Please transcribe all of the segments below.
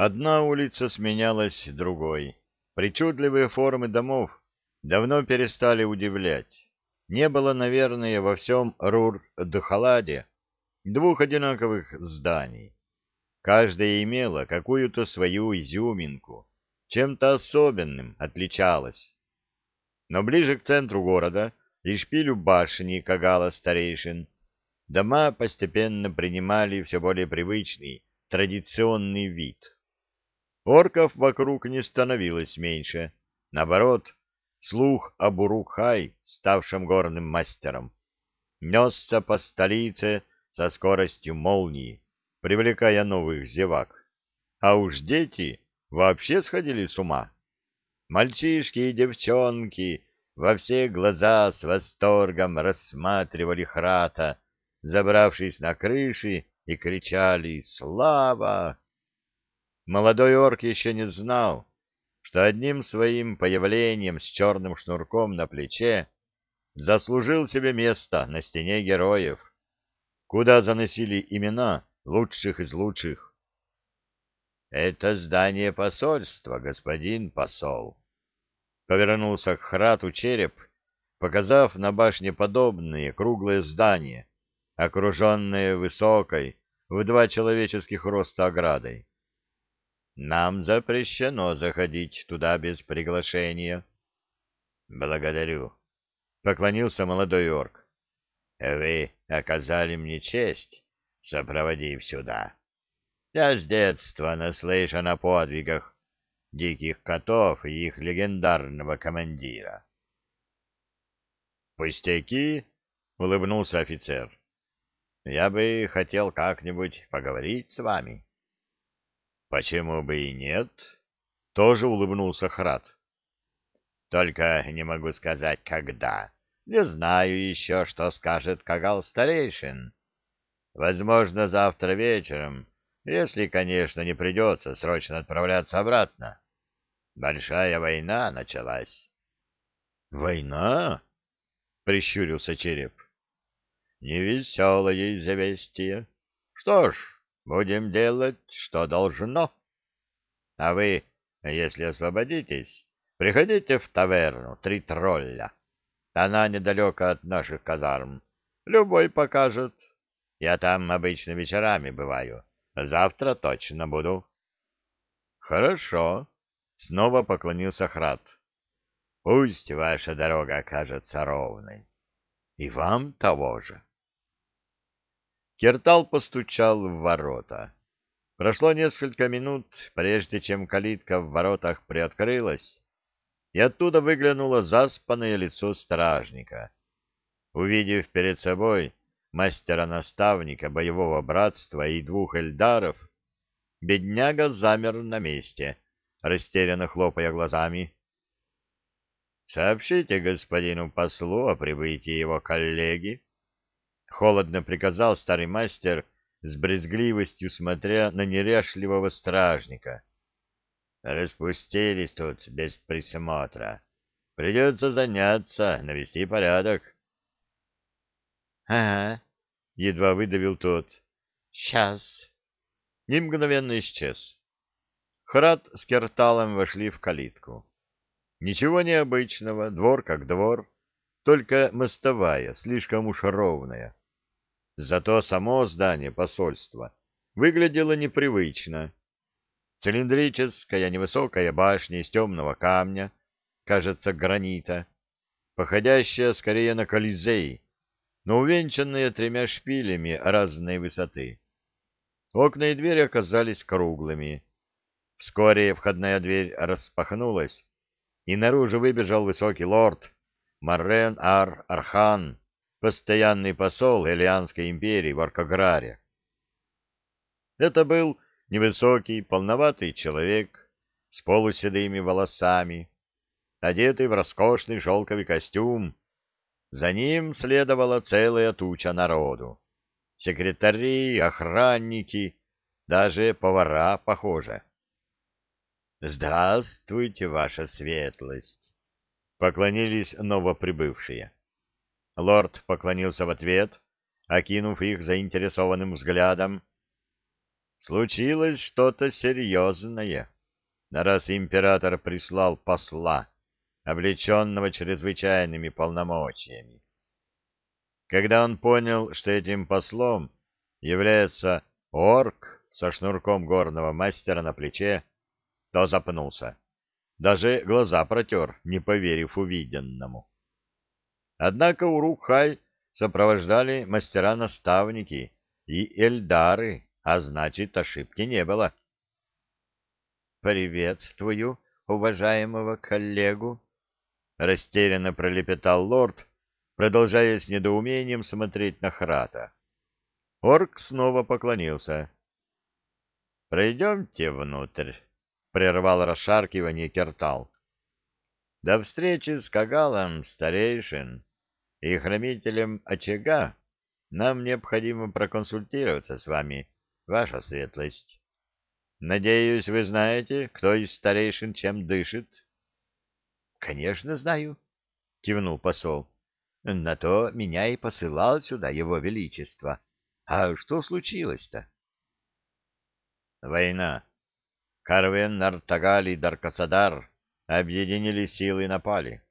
Одна улица сменялась другой. Причудливые формы домов давно перестали удивлять. Не было, наверное, во всем Рур-Дхаладе двух одинаковых зданий. Каждая имела какую-то свою изюминку, чем-то особенным отличалась. Но ближе к центру города и шпилю башни Кагала-старейшин дома постепенно принимали все более привычный, традиционный вид. Орков вокруг не становилось меньше. Наоборот, слух об Урукхай, ставшем горным мастером, несся по столице со скоростью молнии, привлекая новых зевак. А уж дети вообще сходили с ума. Мальчишки и девчонки во все глаза с восторгом рассматривали Храта, забравшись на крыши, и кричали «Слава!». Молодой орк еще не знал, что одним своим появлением с черным шнурком на плече заслужил себе место на стене героев, куда заносили имена лучших из лучших. «Это здание посольства, господин посол», — повернулся к Храту череп, показав на башне подобное круглое здание, окруженное высокой в два человеческих роста оградой. Нам запрещено заходить туда без приглашения. Благодарю. Поклонился молодой орк. Вы оказали мне честь, сопроводив сюда. Я с детства наслышан о подвигах диких котов и их легендарного командира. «Пустяки!» — улыбнулся офицер. «Я бы хотел как-нибудь поговорить с вами». Почему бы и нет? Тоже улыбнулся Храд. Только не могу сказать, когда. Не знаю еще, что скажет Кагал Старейшин. Возможно, завтра вечером, если, конечно, не придется срочно отправляться обратно. Большая война началась. — Война? — прищурился череп. — Невеселое известие. Что ж, Будем делать, что должно. А вы, если освободитесь, приходите в таверну «Три тролля». Она недалеко от наших казарм. Любой покажет. Я там обычно вечерами бываю. Завтра точно буду. Хорошо. Снова поклонился Храд. Пусть ваша дорога окажется ровной. И вам того же. Кертал постучал в ворота. Прошло несколько минут, прежде чем калитка в воротах приоткрылась, и оттуда выглянуло заспанное лицо стражника. Увидев перед собой мастера-наставника боевого братства и двух эльдаров, бедняга замер на месте, растерянно хлопая глазами. — Сообщите господину послу о прибытии его коллеги, — холодно приказал старый мастер, с брезгливостью смотря на неряшливого стражника. «Распустились тут без присмотра. Придется заняться, навести порядок». «Ага», — едва выдавил тот. «Сейчас». И мгновенно исчез. Храд с Керталом вошли в калитку. Ничего необычного, двор как двор, только мостовая, слишком уж ровная. Зато само здание посольства выглядело непривычно. Цилиндрическая невысокая башня из темного камня, кажется, гранита, походящая скорее на колизей, но увенчанная тремя шпилями разной высоты. Окна и двери оказались круглыми. Вскоре входная дверь распахнулась, и наружу выбежал высокий лорд Маррен Ар-Архан постоянный посол Элианской империи в Аркаграре. Это был невысокий, полноватый человек с полуседыми волосами, одетый в роскошный шелковый костюм. За ним следовала целая туча народу. Секретари, охранники, даже повара, похоже. — Здравствуйте, ваша светлость! — поклонились новоприбывшие. Лорд поклонился в ответ, окинув их заинтересованным взглядом. случилось что-то серьезное, раз император прислал посла, облеченного чрезвычайными полномочиями. Когда он понял, что этим послом является орк со шнурком горного мастера на плече, то запнулся. Даже глаза протер, не поверив увиденному. Однако Урухай сопровождали мастера-наставники и эльдары, а значит, ошибки не было. «Приветствую, уважаемого коллегу!» — растерянно пролепетал лорд, продолжая с недоумением смотреть на Храта. Орк снова поклонился. «Пройдемте внутрь», — прервал расшаркивание Кертал. «До встречи с Кагалом, старейшин, и хранителем очага нам необходимо проконсультироваться с вами, ваша светлость. Надеюсь, вы знаете, кто из старейшин чем дышит?» «Конечно знаю», — кивнул посол. На то меня и посылал сюда его величество. А что случилось-то? Война. Карвен, Нартагали, Даркасадар объединили силы и напали.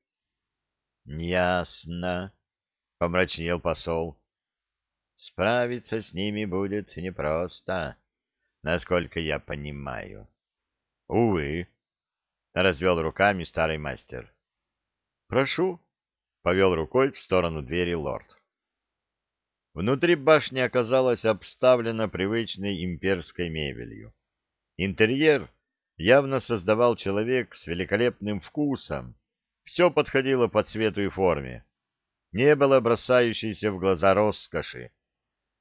Ясно, помрачнел посол. Справиться с ними будет непросто, насколько я понимаю. Увы, развел руками старый мастер. Прошу, повел рукой в сторону двери лорд. Внутри башни оказалась обставлена привычной имперской мебелью. Интерьер явно создавал человек с великолепным вкусом. Все подходило по цвету и форме. Не было бросающейся в глаза роскоши,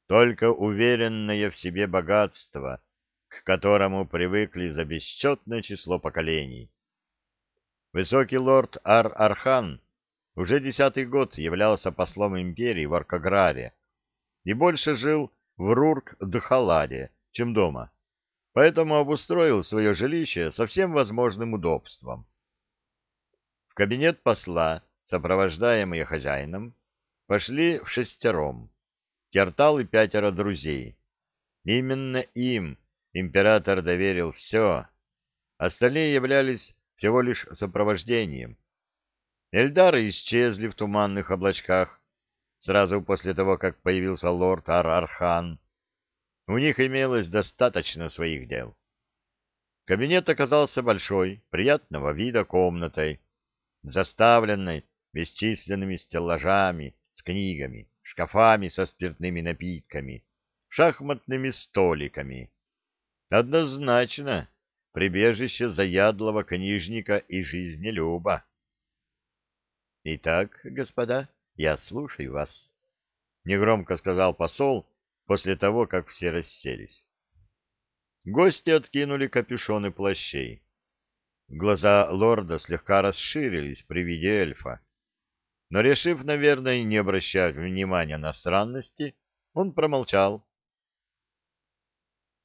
только уверенное в себе богатство, к которому привыкли за бесчетное число поколений. Высокий лорд Ар-Архан уже десятый год являлся послом империи в Аркаграре и больше жил в Рурк-Дхаладе, чем дома, поэтому обустроил свое жилище со всем возможным удобством. В кабинет посла, сопровождаемые хозяином, пошли в шестером, Кертал и пятеро друзей. Именно им император доверил все, остальные являлись всего лишь сопровождением, Эльдары исчезли в туманных облачках сразу после того, как появился лорд Ар-Архан. У них имелось достаточно своих дел. Кабинет оказался большой, приятного вида комнатой, заставленной бесчисленными стеллажами с книгами, шкафами со спиртными напитками, шахматными столиками. Однозначно прибежище заядлого книжника и жизнелюба. Итак, господа, я слушаю вас, — негромко сказал посол после того, как все расселись. Гости откинули капюшоны плащей. Глаза лорда слегка расширились при виде эльфа. Но, решив, наверное, не обращать внимания на странности, он промолчал.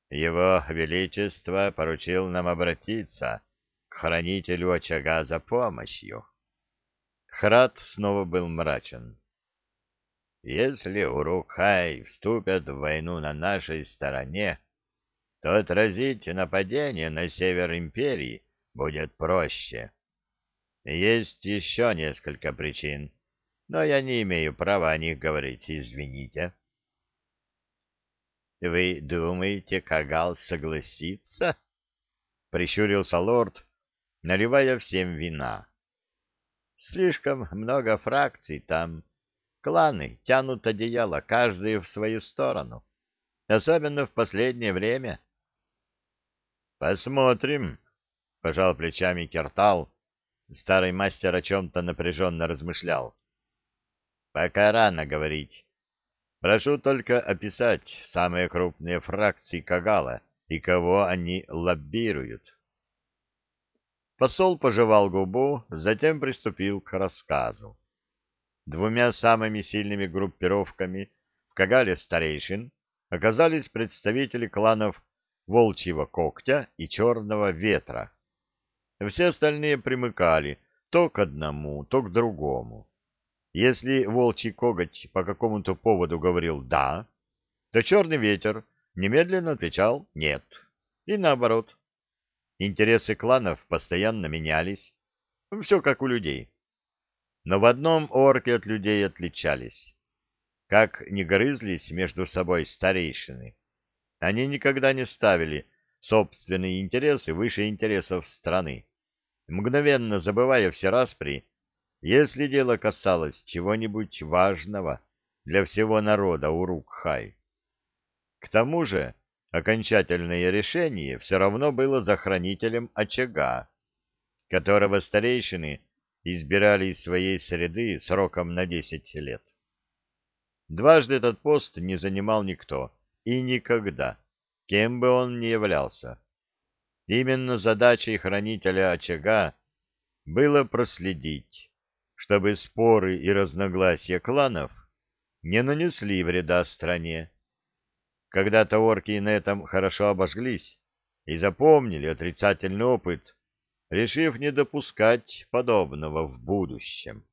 Его Величество поручил нам обратиться к хранителю очага за помощью. Храд снова был мрачен. Если Урукхай вступят в войну на нашей стороне, то отразить нападение на север империи будет проще. Есть еще несколько причин, но я не имею права о них говорить, извините. — Вы думаете, Кагал согласится? — прищурился лорд, наливая всем вина. Слишком много фракций там. Кланы тянут одеяло, каждый в свою сторону. Особенно в последнее время. Посмотрим, — пожал плечами Кертал. Старый мастер о чем-то напряженно размышлял. Пока рано говорить. Прошу только описать самые крупные фракции Кагала и кого они лоббируют. Посол пожевал губу, затем приступил к рассказу. Двумя самыми сильными группировками в Кагале старейшин оказались представители кланов Волчьего Когтя и Черного Ветра. Все остальные примыкали то к одному, то к другому. Если Волчий Коготь по какому-то поводу говорил «да», то Черный Ветер немедленно отвечал «нет». И наоборот. Интересы кланов постоянно менялись. Все как у людей. Но в одном орки от людей отличались. Как не грызлись между собой старейшины, они никогда не ставили собственные интересы выше интересов страны, мгновенно забывая все распри, если дело касалось чего-нибудь важного для всего народа Урукхай. К тому же окончательное решение все равно было за хранителем очага, которого старейшины избирали из своей среды сроком на десять лет. Дважды этот пост не занимал никто и никогда, кем бы он ни являлся. Именно задачей хранителя очага было проследить, чтобы споры и разногласия кланов не нанесли вреда стране. Когда-то орки на этом хорошо обожглись и запомнили отрицательный опыт, решив не допускать подобного в будущем.